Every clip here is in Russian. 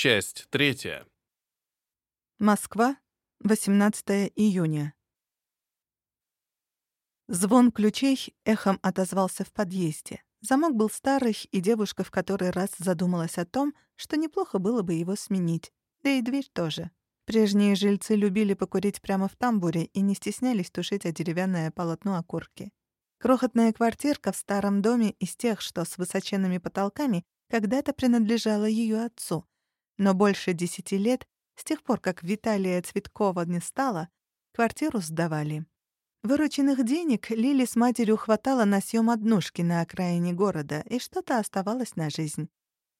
Часть третья. Москва, 18 июня. Звон ключей эхом отозвался в подъезде. Замок был старый, и девушка в который раз задумалась о том, что неплохо было бы его сменить. Да и дверь тоже. Прежние жильцы любили покурить прямо в тамбуре и не стеснялись тушить о деревянное полотно окурки. Крохотная квартирка в старом доме из тех, что с высоченными потолками, когда-то принадлежала ее отцу. Но больше десяти лет, с тех пор, как Виталия Цветкова не стало, квартиру сдавали. Вырученных денег Лили с матерью хватало на съем однушки на окраине города, и что-то оставалось на жизнь.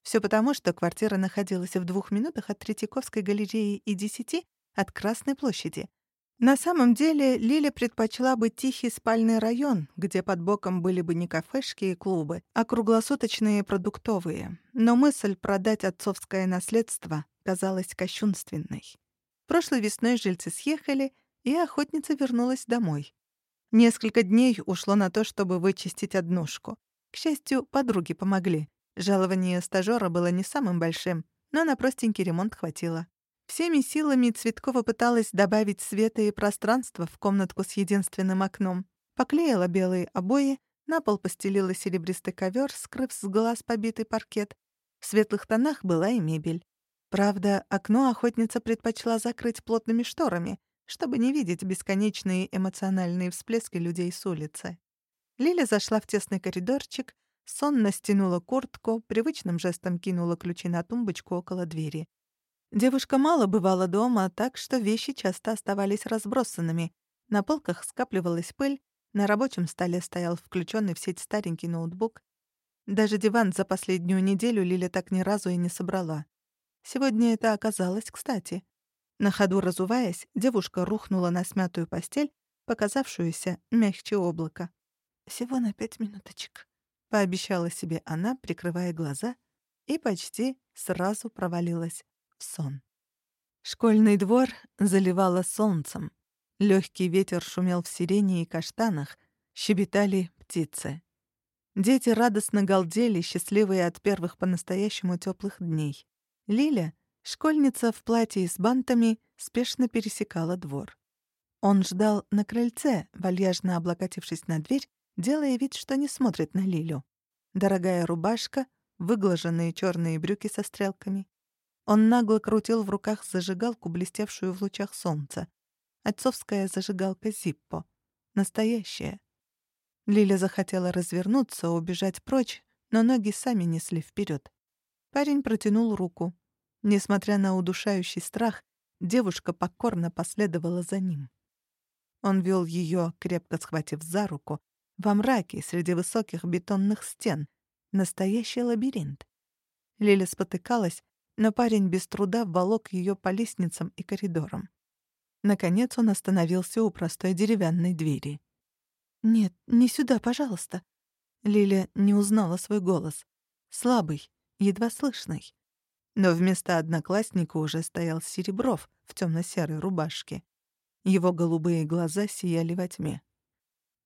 Все потому, что квартира находилась в двух минутах от Третьяковской галереи и десяти от Красной площади. На самом деле Лиля предпочла бы тихий спальный район, где под боком были бы не кафешки и клубы, а круглосуточные продуктовые. Но мысль продать отцовское наследство казалась кощунственной. Прошлой весной жильцы съехали, и охотница вернулась домой. Несколько дней ушло на то, чтобы вычистить однушку. К счастью, подруги помогли. Жалование стажёра было не самым большим, но на простенький ремонт хватило. Всеми силами Цветкова пыталась добавить света и пространства в комнатку с единственным окном. Поклеила белые обои, на пол постелила серебристый ковер, скрыв с глаз побитый паркет. В светлых тонах была и мебель. Правда, окно охотница предпочла закрыть плотными шторами, чтобы не видеть бесконечные эмоциональные всплески людей с улицы. Лиля зашла в тесный коридорчик, сонно стянула куртку, привычным жестом кинула ключи на тумбочку около двери. Девушка мало бывала дома, так что вещи часто оставались разбросанными. На полках скапливалась пыль, на рабочем столе стоял включенный в сеть старенький ноутбук. Даже диван за последнюю неделю Лиля так ни разу и не собрала. Сегодня это оказалось кстати. На ходу разуваясь, девушка рухнула на смятую постель, показавшуюся мягче облака. «Всего на пять минуточек», — пообещала себе она, прикрывая глаза, и почти сразу провалилась сон. Школьный двор заливало солнцем. Легкий ветер шумел в сирене и каштанах, щебетали птицы. Дети радостно галдели, счастливые от первых по-настоящему теплых дней. Лиля, школьница в платье с бантами, спешно пересекала двор. Он ждал на крыльце, вальяжно облокотившись на дверь, делая вид, что не смотрит на Лилю. Дорогая рубашка, выглаженные черные брюки со стрелками, он нагло крутил в руках зажигалку, блестевшую в лучах солнца. Отцовская зажигалка Зиппо. Настоящая. Лиля захотела развернуться, убежать прочь, но ноги сами несли вперед. Парень протянул руку. Несмотря на удушающий страх, девушка покорно последовала за ним. Он вел ее, крепко схватив за руку, во мраке среди высоких бетонных стен. Настоящий лабиринт. Лиля спотыкалась, но парень без труда волок ее по лестницам и коридорам. Наконец он остановился у простой деревянной двери. «Нет, не сюда, пожалуйста». Лиля не узнала свой голос. Слабый, едва слышный. Но вместо одноклассника уже стоял Серебров в темно-серой рубашке. Его голубые глаза сияли во тьме.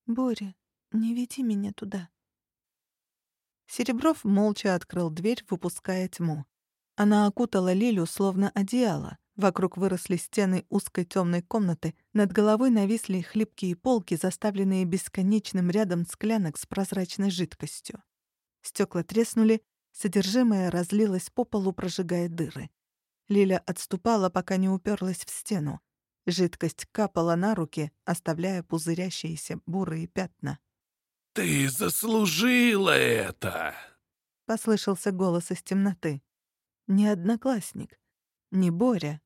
«Боря, не веди меня туда». Серебров молча открыл дверь, выпуская тьму. Она окутала Лилю словно одеяло. Вокруг выросли стены узкой темной комнаты, над головой нависли хлипкие полки, заставленные бесконечным рядом склянок с прозрачной жидкостью. Стекла треснули, содержимое разлилось по полу, прожигая дыры. Лиля отступала, пока не уперлась в стену. Жидкость капала на руки, оставляя пузырящиеся бурые пятна. «Ты заслужила это!» — послышался голос из темноты. Не одноклассник, не Боря.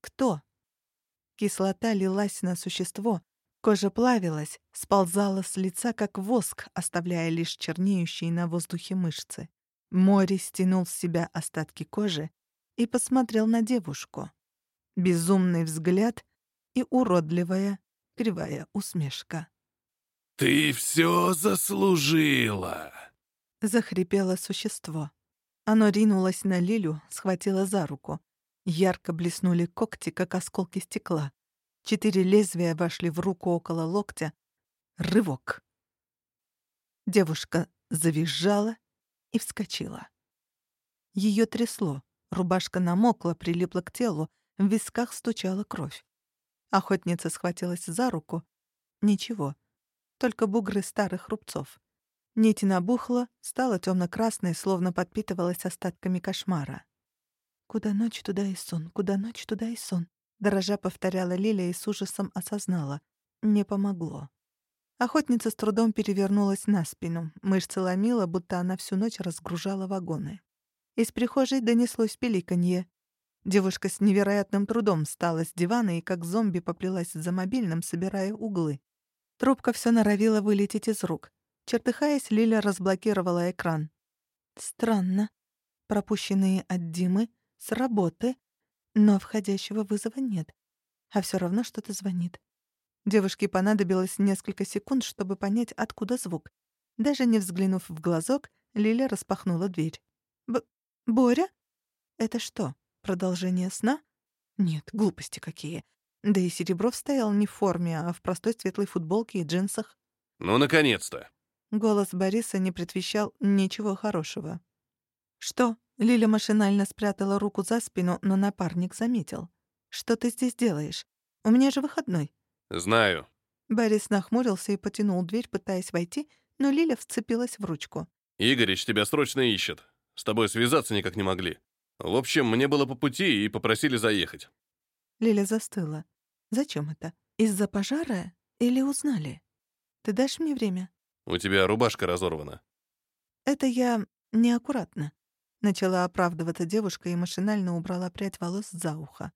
Кто? Кислота лилась на существо, кожа плавилась, сползала с лица, как воск, оставляя лишь чернеющие на воздухе мышцы. Море стянул с себя остатки кожи и посмотрел на девушку. Безумный взгляд и уродливая, кривая усмешка. «Ты все заслужила!» — захрипело существо. Оно ринулось на Лилю, схватило за руку. Ярко блеснули когти, как осколки стекла. Четыре лезвия вошли в руку около локтя. Рывок. Девушка завизжала и вскочила. Ее трясло. Рубашка намокла, прилипла к телу, в висках стучала кровь. Охотница схватилась за руку. Ничего, только бугры старых рубцов. Нить набухла, стала темно-красной, словно подпитывалась остатками кошмара. «Куда ночь, туда и сон, куда ночь, туда и сон», — дрожа повторяла Лилия и с ужасом осознала. Не помогло. Охотница с трудом перевернулась на спину. Мышцы ломила, будто она всю ночь разгружала вагоны. Из прихожей донеслось пеликанье. Девушка с невероятным трудом встала с дивана и как зомби поплелась за мобильным, собирая углы. Трубка все норовила вылететь из рук. Чертыхаясь, Лиля разблокировала экран. Странно. Пропущенные от Димы с работы, но входящего вызова нет. А все равно что-то звонит. Девушке понадобилось несколько секунд, чтобы понять, откуда звук. Даже не взглянув в глазок, Лиля распахнула дверь. «Б... Боря? Это что, продолжение сна? Нет, глупости какие. Да и Серебров стоял не в форме, а в простой светлой футболке и джинсах. «Ну, наконец-то!» Голос Бориса не предвещал ничего хорошего. «Что?» — Лиля машинально спрятала руку за спину, но напарник заметил. «Что ты здесь делаешь? У меня же выходной». «Знаю». Борис нахмурился и потянул дверь, пытаясь войти, но Лиля вцепилась в ручку. «Игорич тебя срочно ищет. С тобой связаться никак не могли. В общем, мне было по пути и попросили заехать». Лиля застыла. Зачем это? Из-за пожара или узнали? Ты дашь мне время? У тебя рубашка разорвана. Это я неаккуратно. Начала оправдываться девушка и машинально убрала прядь волос за ухо.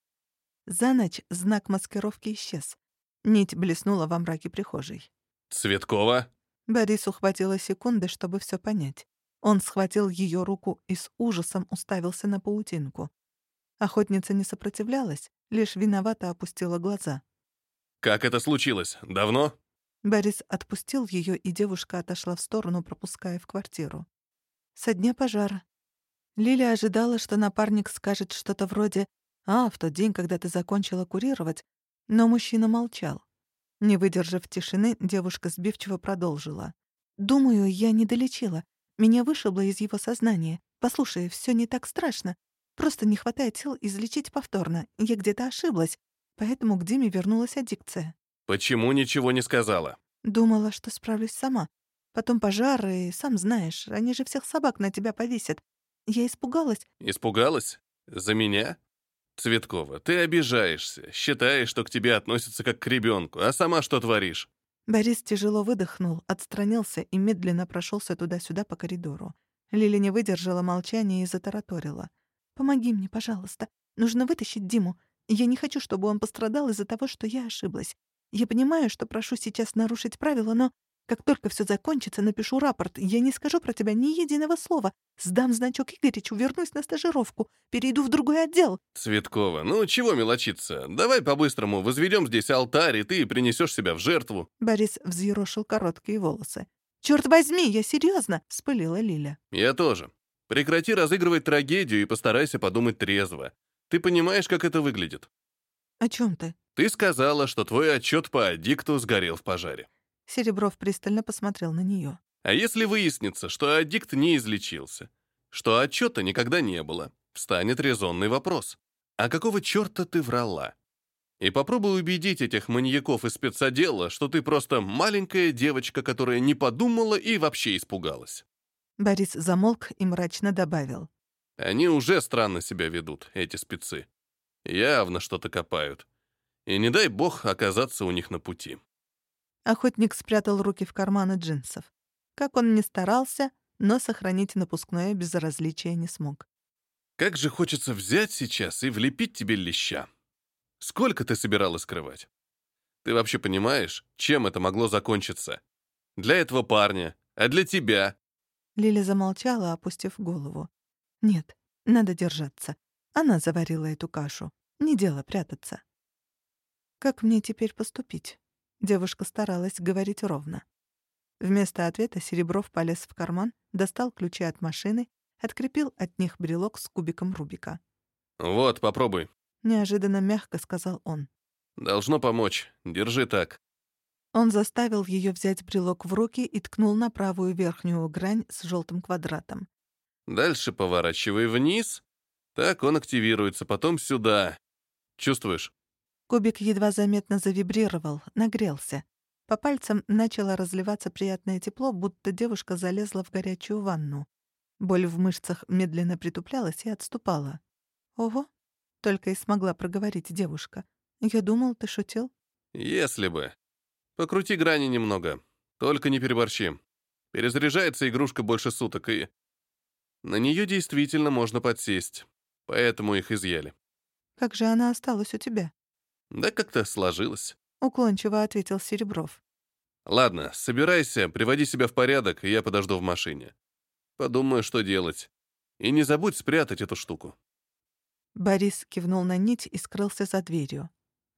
За ночь знак маскировки исчез. Нить блеснула во мраке прихожей. «Цветкова?» Борис ухватила секунды, чтобы все понять. Он схватил ее руку и с ужасом уставился на паутинку. Охотница не сопротивлялась, лишь виновато опустила глаза. «Как это случилось? Давно?» Борис отпустил ее, и девушка отошла в сторону, пропуская в квартиру. «Со дня пожара». Лиля ожидала, что напарник скажет что-то вроде «А, в тот день, когда ты закончила курировать», но мужчина молчал. Не выдержав тишины, девушка сбивчиво продолжила. «Думаю, я не долечила. Меня вышибло из его сознания. Послушай, все не так страшно. Просто не хватает сил излечить повторно. Я где-то ошиблась. Поэтому к Диме вернулась аддикция. «Почему ничего не сказала?» Думала, что справлюсь сама. Потом пожар, и сам знаешь, они же всех собак на тебя повесят. Я испугалась. Испугалась? За меня? Цветкова, ты обижаешься, считаешь, что к тебе относятся как к ребенку, а сама что творишь? Борис тяжело выдохнул, отстранился и медленно прошелся туда-сюда по коридору. Лили не выдержала молчания и затараторила. Помоги мне, пожалуйста. Нужно вытащить Диму. Я не хочу, чтобы он пострадал из-за того, что я ошиблась. Я понимаю, что прошу сейчас нарушить правила, но как только все закончится, напишу рапорт. Я не скажу про тебя ни единого слова. Сдам значок Игоричу, вернусь на стажировку, перейду в другой отдел. Цветкова, ну чего мелочиться? Давай по-быстрому возведем здесь алтарь, и ты принесешь себя в жертву. Борис взъерошил короткие волосы. Черт возьми, я серьезно, вспылила Лиля. Я тоже. Прекрати разыгрывать трагедию и постарайся подумать трезво. Ты понимаешь, как это выглядит? О чем ты? Ты сказала, что твой отчет по аддикту сгорел в пожаре. Серебров пристально посмотрел на нее. А если выяснится, что аддикт не излечился, что отчета никогда не было, встанет резонный вопрос. А какого черта ты врала? И попробуй убедить этих маньяков из спецотдела, что ты просто маленькая девочка, которая не подумала и вообще испугалась. Борис замолк и мрачно добавил. Они уже странно себя ведут, эти спецы. Явно что-то копают. И не дай бог оказаться у них на пути. Охотник спрятал руки в карманы джинсов. Как он ни старался, но сохранить напускное безразличие не смог. Как же хочется взять сейчас и влепить тебе леща. Сколько ты собиралась скрывать? Ты вообще понимаешь, чем это могло закончиться? Для этого парня, а для тебя Лиля замолчала, опустив голову. «Нет, надо держаться. Она заварила эту кашу. Не дело прятаться». «Как мне теперь поступить?» Девушка старалась говорить ровно. Вместо ответа Серебров полез в карман, достал ключи от машины, открепил от них брелок с кубиком Рубика. «Вот, попробуй», — неожиданно мягко сказал он. «Должно помочь. Держи так». Он заставил ее взять брелок в руки и ткнул на правую верхнюю грань с желтым квадратом. «Дальше поворачивай вниз. Так он активируется, потом сюда. Чувствуешь? Кубик едва заметно завибрировал, нагрелся. По пальцам начало разливаться приятное тепло, будто девушка залезла в горячую ванну. Боль в мышцах медленно притуплялась и отступала. «Ого!» — только и смогла проговорить девушка. «Я думал, ты шутил?» «Если бы. Покрути грани немного. Только не переборщи. Перезаряжается игрушка больше суток, и... На нее действительно можно подсесть. Поэтому их изъяли». «Как же она осталась у тебя?» «Да как-то сложилось». — уклончиво ответил Серебров. «Ладно, собирайся, приводи себя в порядок, и я подожду в машине. Подумаю, что делать. И не забудь спрятать эту штуку». Борис кивнул на нить и скрылся за дверью.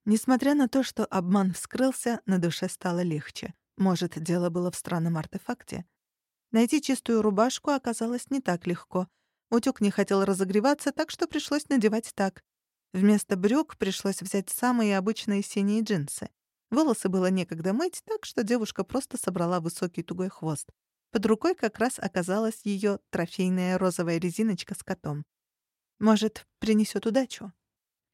Несмотря на то, что обман вскрылся, на душе стало легче. Может, дело было в странном артефакте. Найти чистую рубашку оказалось не так легко. Утюг не хотел разогреваться, так что пришлось надевать так. Вместо брюк пришлось взять самые обычные синие джинсы. Волосы было некогда мыть, так что девушка просто собрала высокий тугой хвост. Под рукой как раз оказалась ее трофейная розовая резиночка с котом. Может, принесет удачу?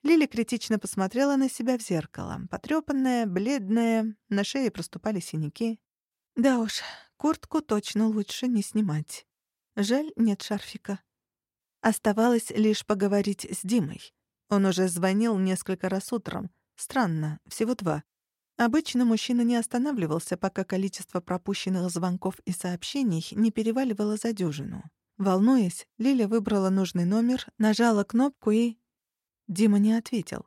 Лили критично посмотрела на себя в зеркало. Потрёпанная, бледная, на шее проступали синяки. Да уж, куртку точно лучше не снимать. Жаль, нет шарфика. Оставалось лишь поговорить с Димой. Он уже звонил несколько раз утром. Странно, всего два. Обычно мужчина не останавливался, пока количество пропущенных звонков и сообщений не переваливало за дюжину. Волнуясь, Лиля выбрала нужный номер, нажала кнопку и... Дима не ответил.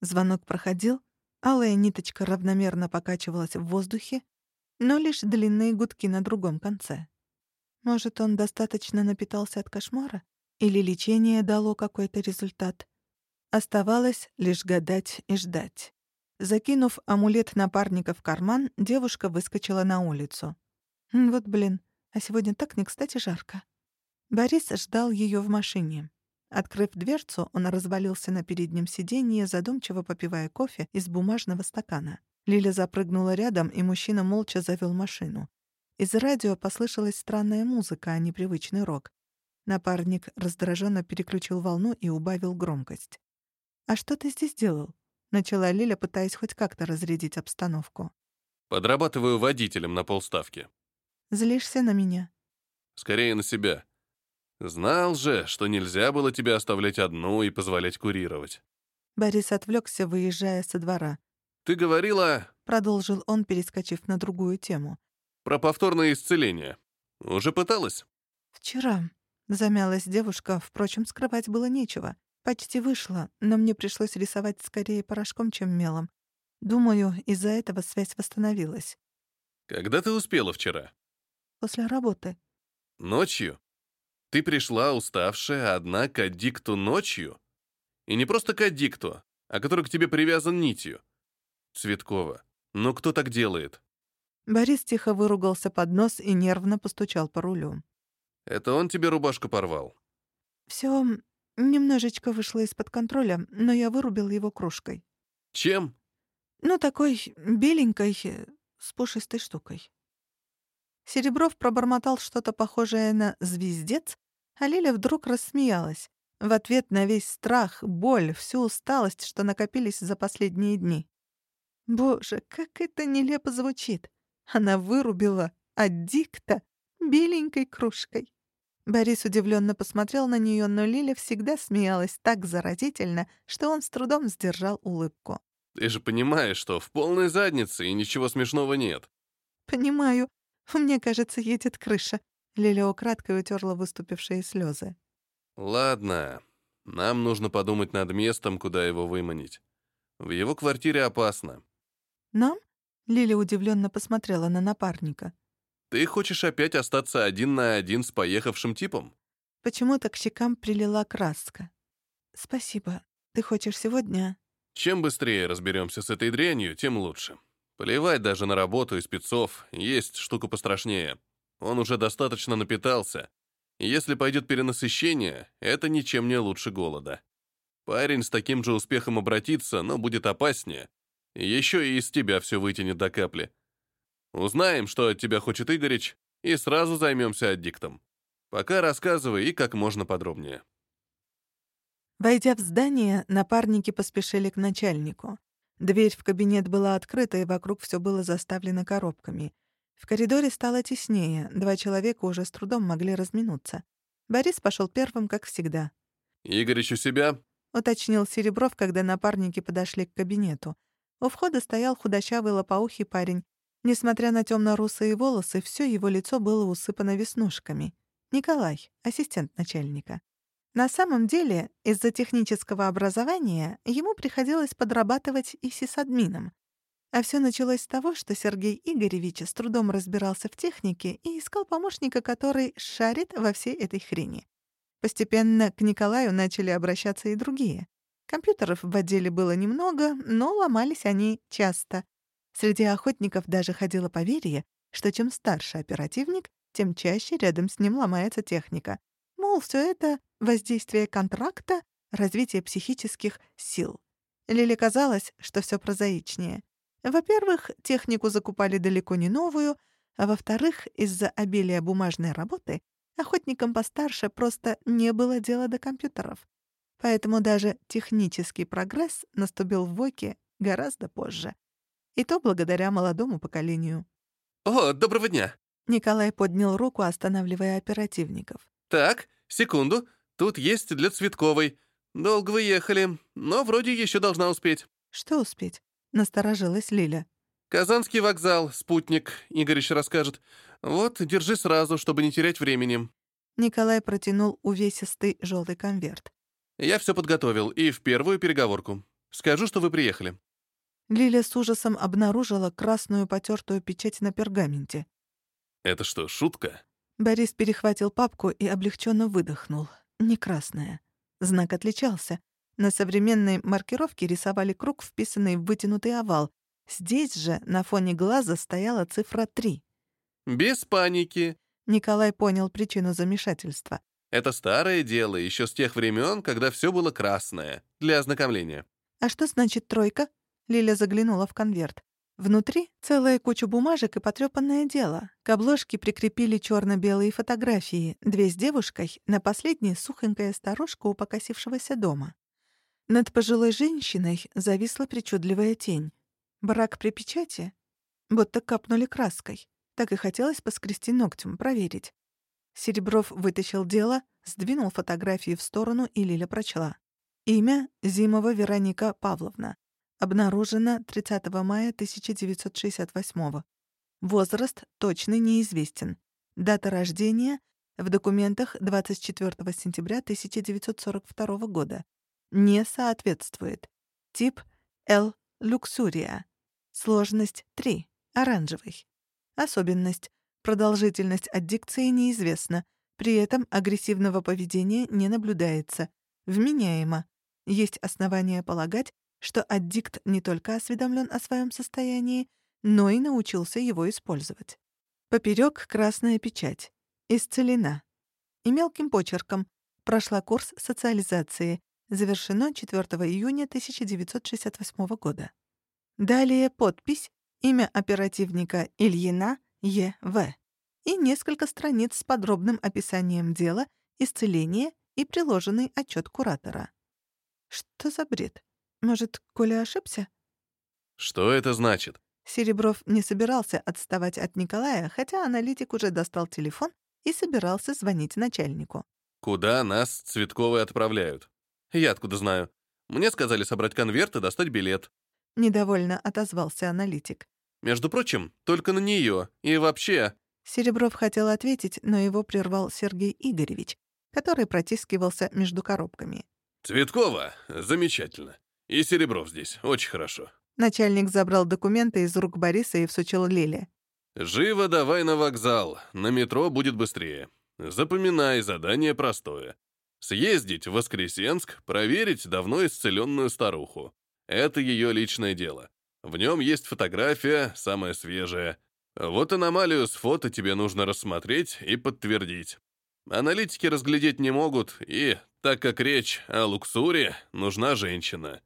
Звонок проходил, алая ниточка равномерно покачивалась в воздухе, но лишь длинные гудки на другом конце. Может, он достаточно напитался от кошмара? Или лечение дало какой-то результат? Оставалось лишь гадать и ждать. Закинув амулет напарника в карман, девушка выскочила на улицу. Вот блин, а сегодня так не кстати жарко. Борис ждал ее в машине. Открыв дверцу, он развалился на переднем сиденье, задумчиво попивая кофе из бумажного стакана. Лиля запрыгнула рядом, и мужчина молча завел машину. Из радио послышалась странная музыка, а не рок. Напарник раздраженно переключил волну и убавил громкость. «А что ты здесь делал?» — начала Лиля, пытаясь хоть как-то разрядить обстановку. «Подрабатываю водителем на полставки». «Злишься на меня?» «Скорее на себя. Знал же, что нельзя было тебя оставлять одну и позволять курировать». Борис отвлекся, выезжая со двора. «Ты говорила...» — продолжил он, перескочив на другую тему. «Про повторное исцеление. Уже пыталась?» «Вчера», — замялась девушка, впрочем, скрывать было нечего. Почти вышло, но мне пришлось рисовать скорее порошком, чем мелом. Думаю, из-за этого связь восстановилась. Когда ты успела вчера? После работы. Ночью? Ты пришла уставшая, одна к аддикту ночью? И не просто к аддикту, а который к тебе привязан нитью. Цветкова, ну кто так делает? Борис тихо выругался под нос и нервно постучал по рулю. Это он тебе рубашку порвал? Все Немножечко вышло из-под контроля, но я вырубил его кружкой. Чем? Ну, такой беленькой, с пушистой штукой. Серебров пробормотал что-то похожее на «звездец», а Лиля вдруг рассмеялась. В ответ на весь страх, боль, всю усталость, что накопились за последние дни. Боже, как это нелепо звучит. Она вырубила аддикта беленькой кружкой. Борис удивленно посмотрел на нее, но Лиля всегда смеялась так заразительно, что он с трудом сдержал улыбку. «Ты же понимаешь, что в полной заднице и ничего смешного нет». «Понимаю. Мне кажется, едет крыша». Лиля украдкой утерла выступившие слезы. «Ладно. Нам нужно подумать над местом, куда его выманить. В его квартире опасно». «Нам?» Лиля удивленно посмотрела на напарника. Ты хочешь опять остаться один на один с поехавшим типом? Почему-то к щекам прилила краска. Спасибо. Ты хочешь сегодня? Чем быстрее разберемся с этой дрянью, тем лучше. Плевать даже на работу и спецов, есть штука пострашнее. Он уже достаточно напитался. Если пойдет перенасыщение, это ничем не лучше голода. Парень с таким же успехом обратится, но будет опаснее. Еще и из тебя все вытянет до капли. Узнаем, что от тебя хочет Игорич, и сразу займемся аддиктом. Пока рассказывай и как можно подробнее. Войдя в здание, напарники поспешили к начальнику. Дверь в кабинет была открыта, и вокруг все было заставлено коробками. В коридоре стало теснее, два человека уже с трудом могли разминуться. Борис пошел первым, как всегда. «Игорич у себя?» — уточнил Серебров, когда напарники подошли к кабинету. У входа стоял худощавый лопоухий парень. Несмотря на темно-русые волосы, все его лицо было усыпано веснушками. Николай, ассистент начальника. На самом деле, из-за технического образования ему приходилось подрабатывать и сисадмином. А все началось с того, что Сергей Игоревич с трудом разбирался в технике и искал помощника, который шарит во всей этой хрени. Постепенно к Николаю начали обращаться и другие. Компьютеров в отделе было немного, но ломались они часто. Среди охотников даже ходило поверье, что чем старше оперативник, тем чаще рядом с ним ломается техника. Мол, все это — воздействие контракта, развитие психических сил. Лиле казалось, что все прозаичнее. Во-первых, технику закупали далеко не новую, а во-вторых, из-за обилия бумажной работы охотникам постарше просто не было дела до компьютеров. Поэтому даже технический прогресс наступил в Воке гораздо позже. И то благодаря молодому поколению. «О, доброго дня!» Николай поднял руку, останавливая оперативников. «Так, секунду. Тут есть для Цветковой. Долго вы ехали, но вроде еще должна успеть». «Что успеть?» — насторожилась Лиля. «Казанский вокзал, спутник, Игорь расскажет. Вот, держи сразу, чтобы не терять времени». Николай протянул увесистый желтый конверт. «Я все подготовил, и в первую переговорку. Скажу, что вы приехали». Лиля с ужасом обнаружила красную потертую печать на пергаменте. «Это что, шутка?» Борис перехватил папку и облегченно выдохнул. Не красная. Знак отличался. На современной маркировке рисовали круг, вписанный в вытянутый овал. Здесь же на фоне глаза стояла цифра 3. «Без паники», — Николай понял причину замешательства. «Это старое дело, еще с тех времен, когда все было красное, для ознакомления». «А что значит тройка?» Лиля заглянула в конверт. Внутри целая куча бумажек и потрёпанное дело. К обложке прикрепили чёрно белые фотографии, две с девушкой, на последней сухонькая старушка у покосившегося дома. Над пожилой женщиной зависла причудливая тень. Брак при печати? Будто капнули краской. Так и хотелось поскрести ногтем, проверить. Серебров вытащил дело, сдвинул фотографии в сторону, и Лиля прочла. Имя — Зимова Вероника Павловна. Обнаружено 30 мая 1968 Возраст точно неизвестен. Дата рождения — в документах 24 сентября 1942 года не соответствует. Тип L. Люксурия. Сложность 3. Оранжевый. Особенность. Продолжительность аддикции неизвестна. При этом агрессивного поведения не наблюдается. Вменяемо. Есть основания полагать, что аддикт не только осведомлен о своем состоянии, но и научился его использовать. Поперек красная печать. Исцелена. И мелким почерком. Прошла курс социализации завершено 4 июня 1968 года. Далее подпись, имя оперативника Ильина Е.В. и несколько страниц с подробным описанием дела, исцеления и приложенный отчет куратора. Что за бред? Может, Коля ошибся? Что это значит? Серебров не собирался отставать от Николая, хотя аналитик уже достал телефон и собирался звонить начальнику. Куда нас Цветковой отправляют? Я откуда знаю? Мне сказали собрать конверт и достать билет. Недовольно отозвался аналитик. Между прочим, только на нее И вообще... Серебров хотел ответить, но его прервал Сергей Игоревич, который протискивался между коробками. «Цветкова? Замечательно. И Серебров здесь. Очень хорошо». Начальник забрал документы из рук Бориса и всучил Лиле. «Живо давай на вокзал. На метро будет быстрее. Запоминай, задание простое. Съездить в Воскресенск, проверить давно исцеленную старуху. Это ее личное дело. В нем есть фотография, самая свежая. Вот аномалию с фото тебе нужно рассмотреть и подтвердить. Аналитики разглядеть не могут, и, так как речь о луксуре, нужна женщина.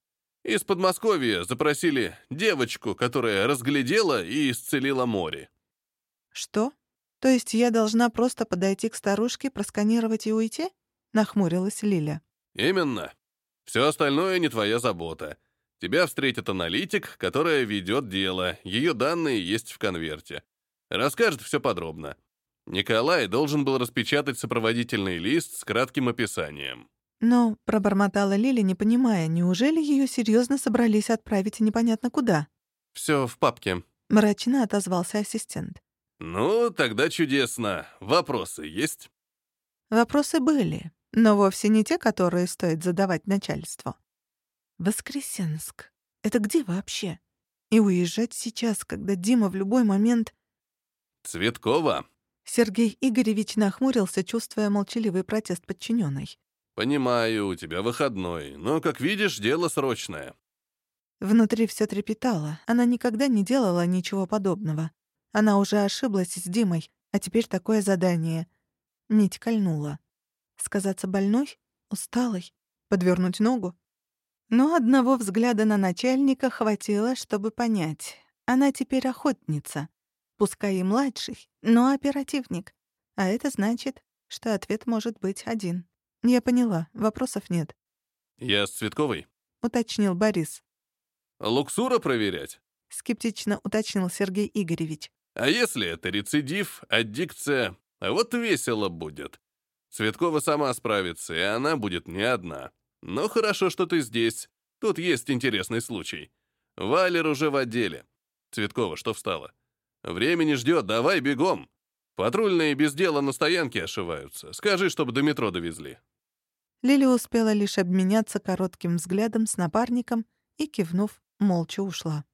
Из Подмосковья запросили девочку, которая разглядела и исцелила море. «Что? То есть я должна просто подойти к старушке, просканировать и уйти?» нахмурилась Лиля. Именно. Все остальное не твоя забота. Тебя встретит аналитик, которая ведет дело, ее данные есть в конверте. Расскажет все подробно. Николай должен был распечатать сопроводительный лист с кратким описанием. Но пробормотала Лили, не понимая, неужели ее серьезно собрались отправить непонятно куда? Все в папке. Мрачно отозвался ассистент. Ну, тогда чудесно. Вопросы есть? Вопросы были, но вовсе не те, которые стоит задавать начальству. Воскресенск. Это где вообще? И уезжать сейчас, когда Дима в любой момент... Цветкова. Сергей Игоревич нахмурился, чувствуя молчаливый протест подчиненной. Понимаю, у тебя выходной, но, как видишь, дело срочное. Внутри все трепетало. Она никогда не делала ничего подобного. Она уже ошиблась с Димой, а теперь такое задание. Нить кольнула. Сказаться больной? Усталой? Подвернуть ногу? Но одного взгляда на начальника хватило, чтобы понять. Она теперь охотница. Пускай и младший, но оперативник. А это значит, что ответ может быть один. Я поняла, вопросов нет. «Я с Цветковой?» — уточнил Борис. «Луксура проверять?» — скептично уточнил Сергей Игоревич. «А если это рецидив, аддикция? А вот весело будет. Цветкова сама справится, и она будет не одна. Но хорошо, что ты здесь. Тут есть интересный случай. Валер уже в отделе. Цветкова, что встала? Времени ждет, давай бегом. Патрульные без дела на стоянке ошиваются. Скажи, чтобы до метро довезли». Лили успела лишь обменяться коротким взглядом с напарником и, кивнув, молча ушла.